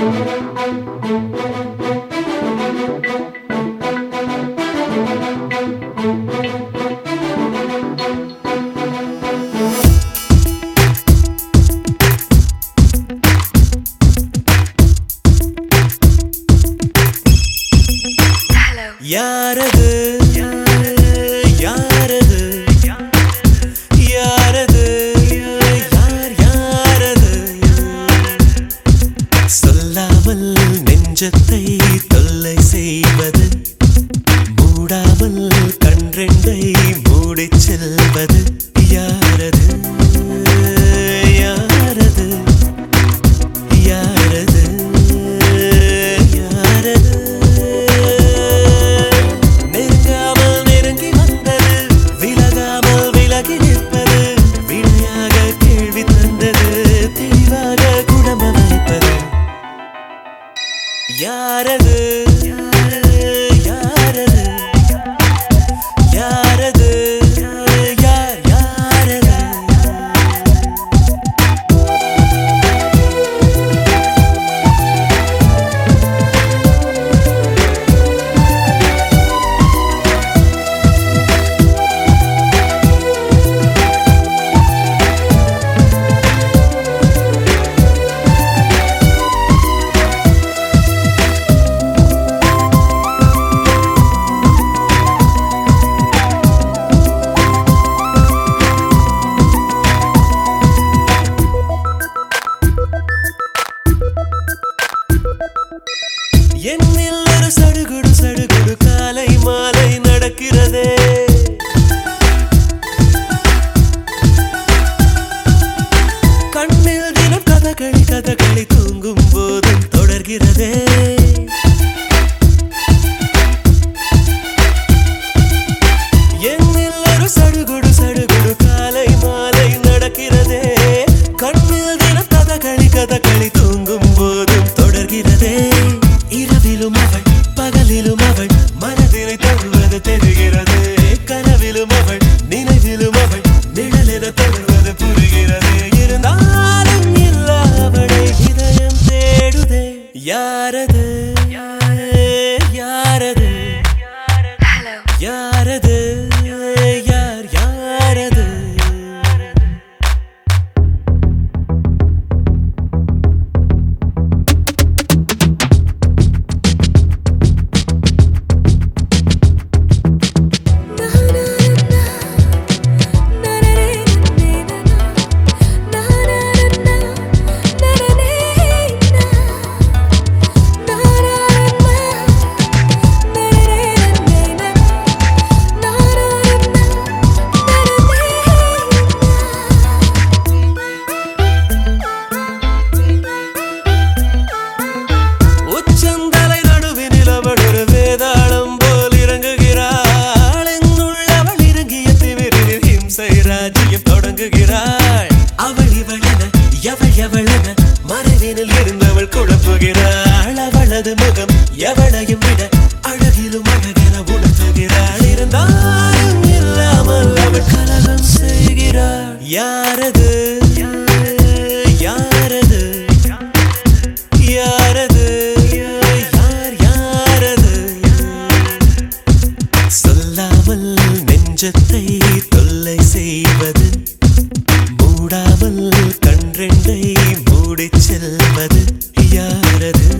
யாரது யாரது நெஞ்சத்தை யாரது? sarı அவள் எவளென மறைவினில் இருந்தவள் குழப்புகிறாள். அவளது முகம் எவளையும் விட அழகிலும் அழகென உணர்த்துகிறாள். இருந்தாலும் இல்லாமல் அவள் கலகம் செய்கிறாள். யாரது? யாரது? யாரது? யார் யாரது? சொல்லாமல் நெஞ்சத்தை தொல்லை செய்வது மூடாமல் கன்றெண்டை மூடிச் செல்வது யாரது?